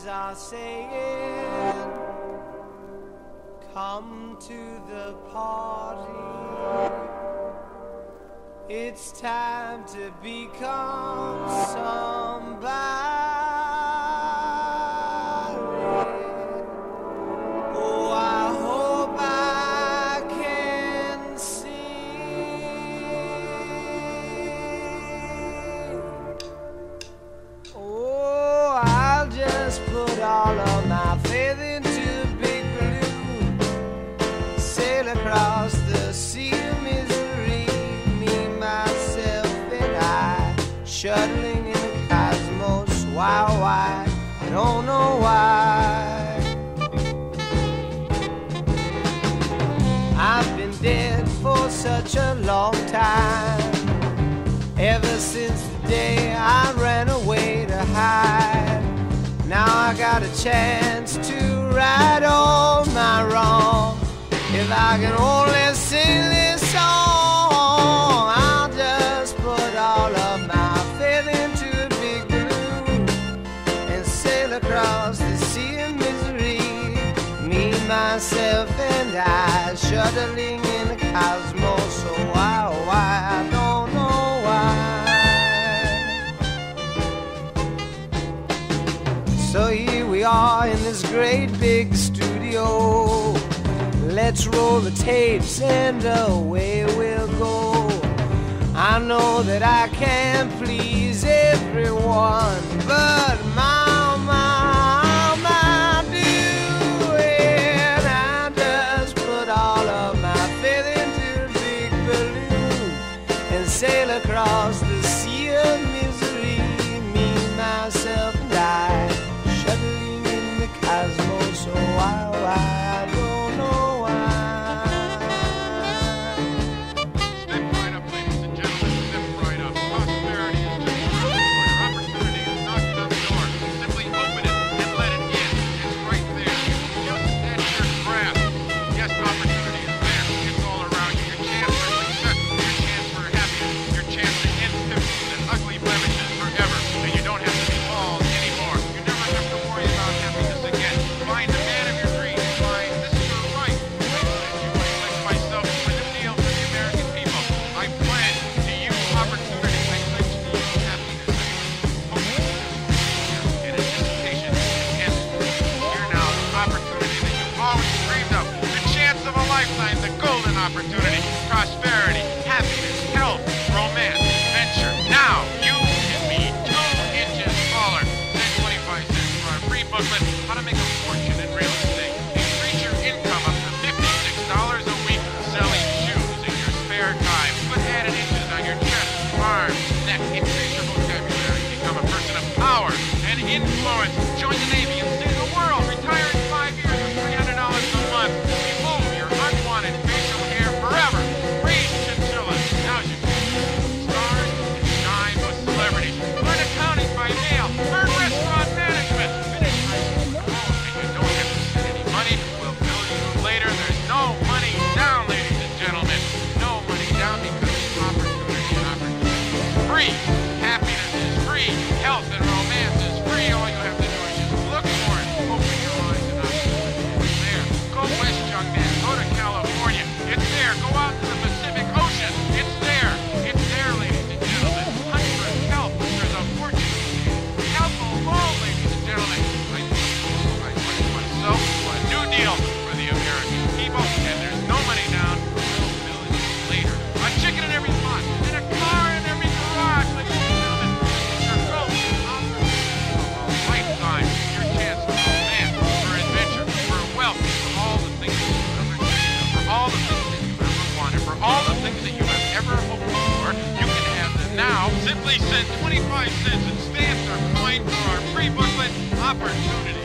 birds are saying, Come to the party. It's time to become somebody. across the sea of misery, me, myself, and I, shuttling in the cosmos. Why, why? I don't know why. I've been dead for such a long time. Ever since the day I ran away to hide. Now I got a chance to right all my wrongs. If I can only sing this song, I'll just put all of my faith into a big blue and sail across the sea of misery. Me, myself, and I, shuddering in the cosmos. So why, why, I don't know why. So here we are in this great big studio Let's roll the tapes and away we'll go. I know that I can't please everyone, but my opportunity, prosperity, happiness, health, romance, venture. Now you can be two inches taller. Send 25 cents for our free booklet, How to Make a Fortune in Real Estate. Troy says stamps are coined for our free booklet opportunity.